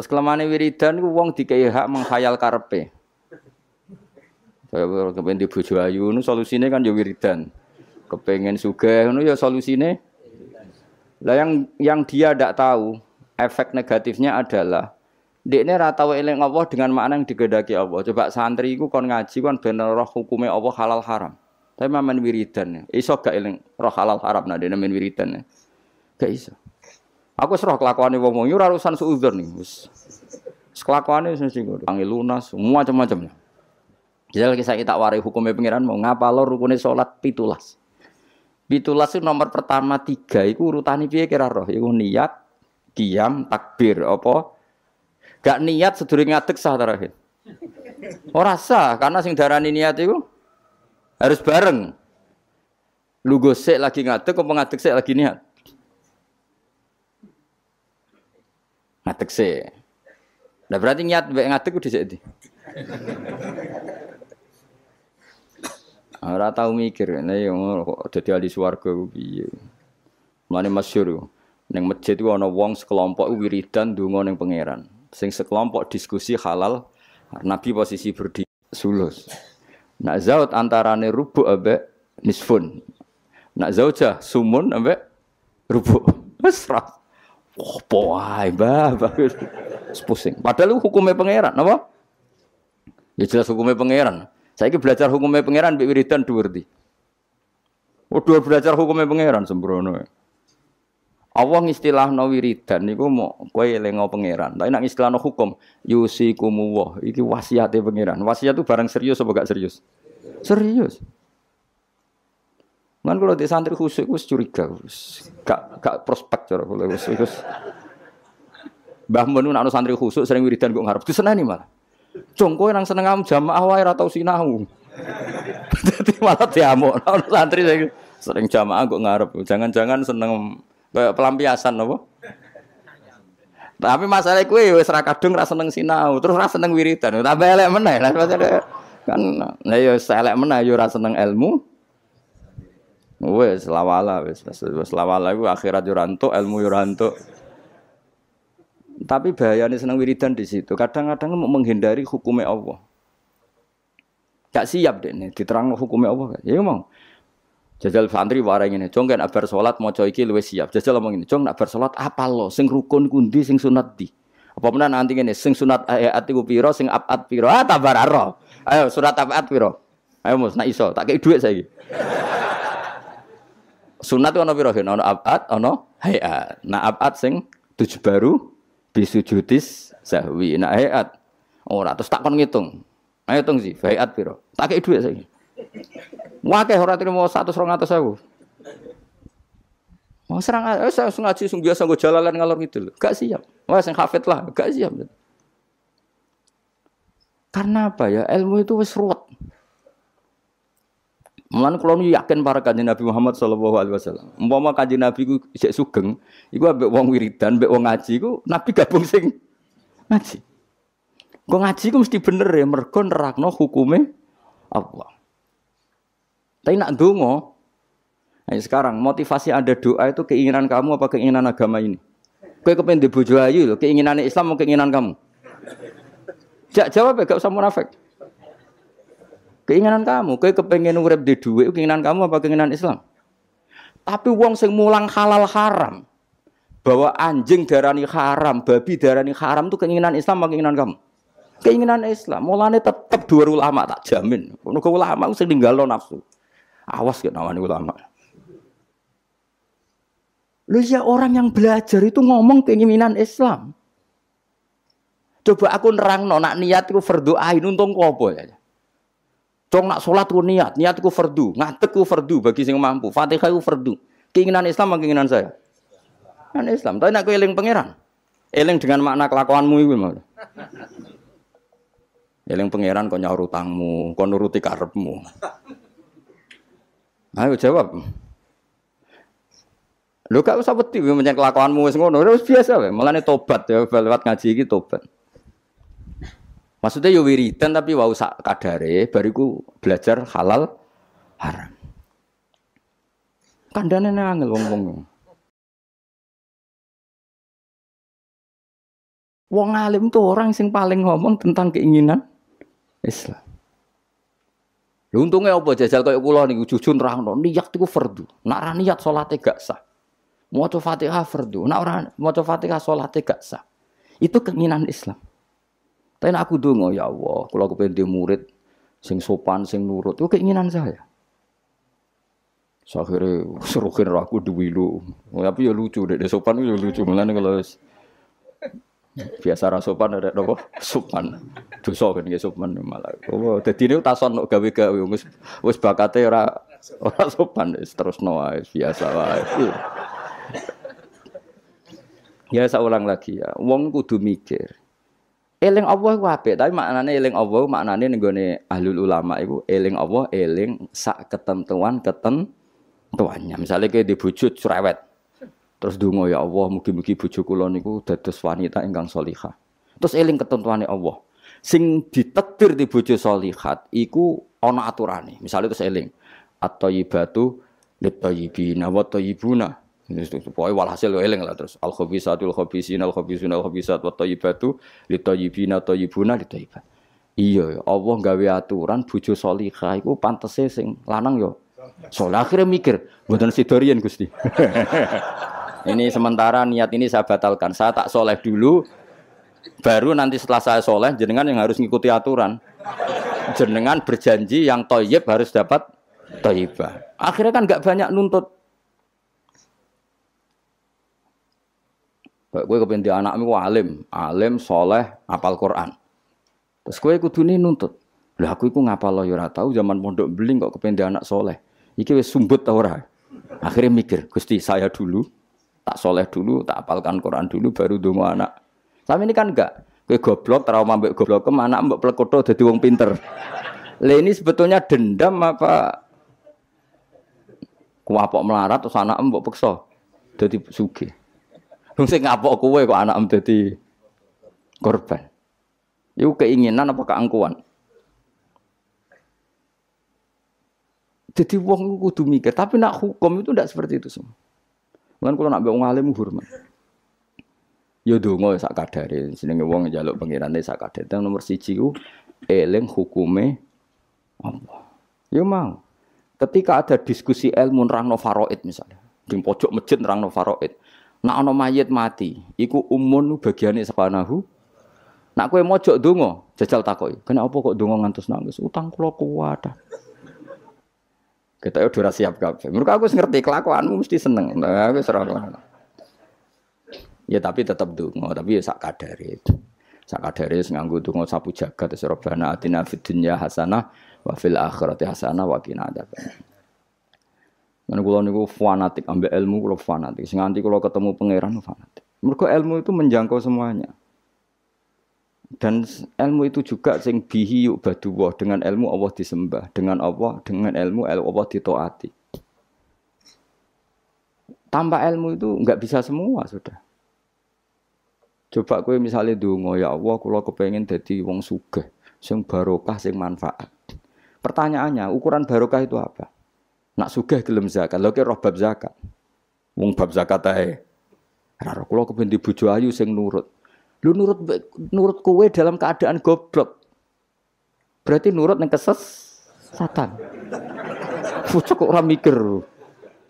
Terus kelemane wiridan ku wong dikei hak menghayal karepe. Kaya kepen di bojo ayu nu solusine kan ya wiridan. Kepengen sugih ngono ya solusine. Lah yang yang dia tidak tahu efek negatifnya adalah Dekne ra tau eling Allah dengan makna yang digedaki Allah. Coba santri iku kon ngaji kon ben roh hukume Allah halal haram. Tapi mamen wiridan. Iso gak eling roh halal haram nah dene men wiridan. Gak iso. Aku roh kelakuane wong wong ora urusan suudzon nih. Wis kelakuane wis sing panggil lunas, semua macam-macam. Jadi kisah kita warai hukumnya pengiran mau ngapa lo rukunnya sholat pitulas. Pitulas itu nomor pertama tiga, itu urutan piye kira roh, itu niat, kiam, takbir, apa Gak niat sedurunge ngadeg sah terakhir. Ora sah karena sing darani niat itu harus bareng. Lu gosek lagi ngadeg apa ngadeg sik lagi niat? Ngadeg sik. Nah berarti niat mbek ngadeg udah sik Ora tau mikir, nek yo kok dadi ahli swarga ku piye. Mane masyhur ning masjid ku ana wong sekelompok wiridan donga ning pangeran. Sing sekelompok diskusi halal Nabi posisi berdiri sulus. Nak zaut antarane rubu abe nisfun. Nak zauja sumun abe rubu mesra oh poai bah bagus pusing padahal hukumnya pangeran apa ya jelas hukumnya pangeran saya belajar hukumnya pangeran bi wiridan dua Oh, dua belajar hukumnya pangeran sembrono. Allah no wiridan niku mau kowe elingo pangeran. Tapi nak no hukum yusikumu wah iki wasiate pangeran. Wasiat itu barang serius apa gak serius? Serius. Man kalau di santri khusyuk wis curiga, wis gak gak prospek cara kula wis wis. Mbah Mun nak santri khusyuk sering wiridan kok ngarep diseneni malah. Cung kowe nang seneng am jamaah wae ora tau sinau. Dadi malah diamuk. Santri sering jamaah kok ngarep. Jangan-jangan seneng Kayak pelampiasan apa? Tapi masalah kue wis ra kadung ra seneng sinau, terus ra seneng wiridan. Tambah elek meneh lah kan nah ya elek meneh yo ra seneng ilmu. Wes lawala wis wis lawala iku akhirat yo ilmu yo rantuk. Tapi bahayanya seneng wiridan di situ. Kadang-kadang menghindari hukumnya Allah. Gak siap deh nih, diterang hukumnya Allah. Ya mau. Jajal santri warai ini, cong kan abar sholat mau iki luwes siap. Jajal ngomong ini, cong abar sholat apa lo? Sing rukun kundi, sing sunat di. Apa mana nanti ini, sing sunat ayat iku piro, sing apat piro. Ah tabar. Ayo surat apat piro. Ayo mus, nak iso, tak kayak duit saya. Sunat ono piro, ono apat, ono hayat. Nah apat sing tujuh baru bisujudis sahwi. Nah hayat. Oh, terus tak kon ngitung. Ayo hitung sih, hayat piro. Tak kayak duit saya. Wakeh ora trimo 100 200 Mau serang eh, saya ngaji sung biasa gue jalalan ngalor gitu loh. Gak siap. Wah sing hafid lah, gak siap. Karena apa ya? Ilmu itu wis ruwet. Mulan kula yakin para kanjeng Nabi Muhammad sallallahu alaihi wasallam. Umpama kanjeng Nabi ku isih sugeng, iku ambek wong wiridan, ambek wong ngaji ku Nabi gabung sing ngaji. Kok ngaji ku mesti bener ya mergo nerakno hukume Allah. Tapi nak dungo, nah sekarang motivasi ada doa itu keinginan kamu apa keinginan agama ini? Kue kepengen dibujuk ayu keinginan Islam mau keinginan kamu? Jak jawab ya, gak usah munafik. Keinginan kamu, kue kepengen urip di duit, keinginan kamu apa keinginan Islam? Tapi wong sing mulang halal haram, bahwa anjing darani haram, babi darani haram itu keinginan Islam apa keinginan kamu? Keinginan Islam. Mulane tetap dua ulama tak jamin. Nunggu ulama sing ninggalo nafsu. Awas gak namanya ulama. Lu ya orang yang belajar itu ngomong keinginan Islam. Coba aku nerang no, nak niat ku fardu ain untung kopo ya. Cong nak sholat ku niat, niat ku fardu, ngatek ku fardu bagi sing mampu. Fatihah ku fardu. Keinginan Islam apa keinginan saya? Keinginan Islam. Tapi nak ku eling pangeran. Eling dengan makna kelakuanmu itu mau. Eling pangeran kau nyaur utangmu, kau nuruti karepmu. Ayo jawab. Lu gak usah wedi menyang kelakuanmu wis ngono, wis biasa wae. Mulane tobat ya lewat ngaji iki tobat. Maksudnya yo wiridan tapi wau sak kadare bariku belajar halal haram. Kandane nangel wong-wong. Wong alim itu orang sing paling ngomong tentang keinginan Islam. Lha untungnya apa jajal kaya kula niku jujur nerangno niat iku fardu. Nak ora niat salate gak sah. Maca Fatihah fardu. Nak ora maca Fatihah salate gak sah. Itu keinginan Islam. Tapi aku dongo ya Allah, kula kepengen murid sing sopan, sing nurut. Itu keinginan saya. Akhirnya serukin aku duwilu. Tapi ya lucu deh, sopan itu ya lucu. Mulanya kalau biasa rasopan ada nopo sopan. Dosa kan ya sopan malah. Oh, dadi ini tason nok gawe-gawe wis wis bakate ora ora sopan terus no biasa wae. Ya saya ulang lagi ya, wong kudu mikir. Eling Allah ku apik, tapi maknane eling Allah maknane ning gone ahlul ulama iku eling Allah eling sak ketentuan keten tuannya. Misalnya kayak di bujut cerewet. Terus dungo ya Allah, mugi-mugi bojo kula niku dados wanita ingkang solihah. Terus eling ketentuane Allah. Sing ditekdir di bojo solihat iku ana aturane. Misalnya terus eling at-thayyibatu lit-thayyibina wa thayyibuna. Pokoknya walhasil eling lah terus al khabisatul khabisina al khabisuna al khabisat wa thayyibatu lit-thayyibina thayyibuna lit-thayyibat. Iya, Allah gawe aturan bojo solihah iku pantese sing lanang yo Soalnya akhirnya mikir, buatan sidorian gusti. ini sementara niat ini saya batalkan. Saya tak soleh dulu, baru nanti setelah saya soleh, jenengan yang harus ngikuti aturan. Jenengan berjanji yang toyib harus dapat toyibah. Akhirnya kan nggak banyak nuntut. Baik, gue kepentingan anakmu alim, alim, soleh, apal Quran. Terus gue kudu nuntut. Lah aku iku ngapal ya ora tahu zaman pondok beling kok kepentingan anak soleh. Iki wis sumbut ta ora? Akhirnya mikir, Gusti saya dulu tak soleh dulu, tak apalkan Quran dulu baru dongo anak. Tapi ini kan enggak. Kowe goblok trauma mbek goblok ke anak mbek plekoto dadi wong pinter. Lah ini sebetulnya dendam apa kuapok melarat terus anak mbok peksa dadi sugih. Wong sing ngapok kowe kok anak dadi korban. Iku keinginan apa keangkuhan? Jadi wong kudu mikir, tapi nak hukum itu tidak seperti itu semua. Mungkin kalau nak wong alim hormat. Ya donga sak kadare, jenenge wong njaluk pengirane sak kadare. Nomor siji ku eling hukume Allah. Ya mau. Ketika ada diskusi ilmu nerangno faraid misalnya, di pojok masjid nerangno faraid. Nak ana mayit mati, iku umun bagiane sepanahu. Nak kowe mojok donga, jajal takoki, kenapa kok donga ngantos nangis? Utang kula kuat. Kita udah siap kabeh. Mereka aku ngerti kelakuanmu mesti seneng. Nah, aku serah Ya tapi tetap dungo, tapi ya sak kadare. Sak kadare nganggo dungo sapu jagat robana atina fid dunya hasanah wa fil akhirati hasanah. Mana kula niku fanatik ambek ilmu kula fanatik. Sing nganti kula ketemu pangeran fanatik. Mergo ilmu itu menjangkau semuanya. Dan ilmu itu juga sing bihi yuk dengan ilmu Allah disembah, dengan Allah dengan ilmu Allah ditoati. Tanpa ilmu itu nggak bisa semua sudah. Coba kue misalnya dungo ya Allah, kalau kepengen jadi wong sugih, sing barokah, sing manfaat. Pertanyaannya, ukuran barokah itu apa? Nak sugih gelem zakat, lho roh bab zakat. Wong bab zakat ae. Ora kula kepen dibojo ayu sing nurut. Lu nurut nurut kowe dalam keadaan goblok. Berarti nurut yang keses satan. Fucuk kok ora mikir.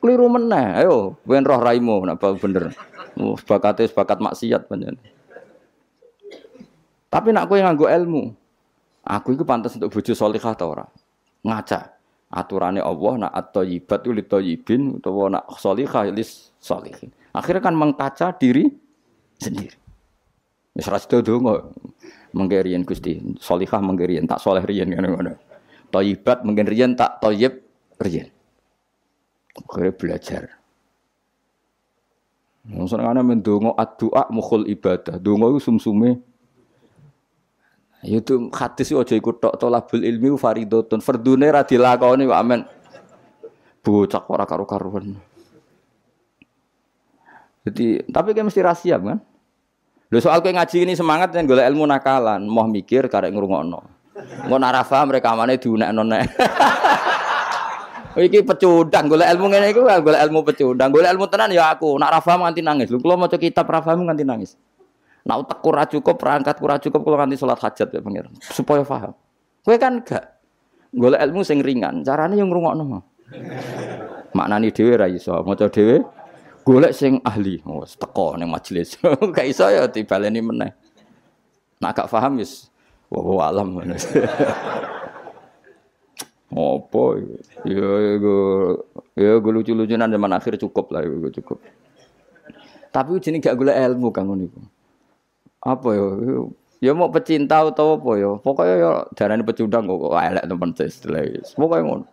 Keliru meneh. Ayo, wen roh raimu napa bener. Oh, bakate bakat maksiat panjen. Tapi nak kowe nganggo ilmu. Aku itu pantas untuk bojo salihah ta ora? Ngaca. Aturane Allah nak at-thayyibat li thayyibin utawa nak salihah lis salihin. Akhirnya kan mengkaca diri sendiri. Wis ra sedo donga menggerian Gusti. Salihah menggerian tak soleh riyen ngono-ngono. Thayyibat menggerian tak thayyib riyen. Akhirnya belajar. Maksudnya mendonga ad-du'a mukhul ibadah. Donga iku sumsume itu hadis aja ikut tok tolabul ilmi faridotun fardune ra dilakoni kok amen. Bocah ora karo-karuan. Jadi tapi kan mesti rahasia kan? Lho soal kowe ngaji ini semangat yang golek ilmu nakalan, mau mikir karek ngrungokno. Engko nek ora mereka mana diunekno nek. Iki pecundang golek ilmu ngene iku golek ilmu pecundang. Golek ilmu tenan ya aku. Nak paham nganti nangis. Lho kula maca kitab ra nganti nangis. Nak utek ora cukup, perangkat ora cukup kalau nganti sholat hajat ya pangeran. Supaya paham. Kowe kan gak golek ilmu sing ringan, carane yang ngrungokno. Maknani dhewe ra iso, maca dhewe golek sing ahli. Oh, teko ning majelis. gak iso ya dibaleni meneh. Nak gak paham wis wa alam. Apa ya ya ya lucu-lucunan zaman akhir cukup lah ya cukup. Tapi jenenge gak golek ilmu kang ngono. Apa ya? Ya mau pecinta atau apa ya? Pokoknya ya darane pecundang kok elek temen istilah. Pokoknya ngono.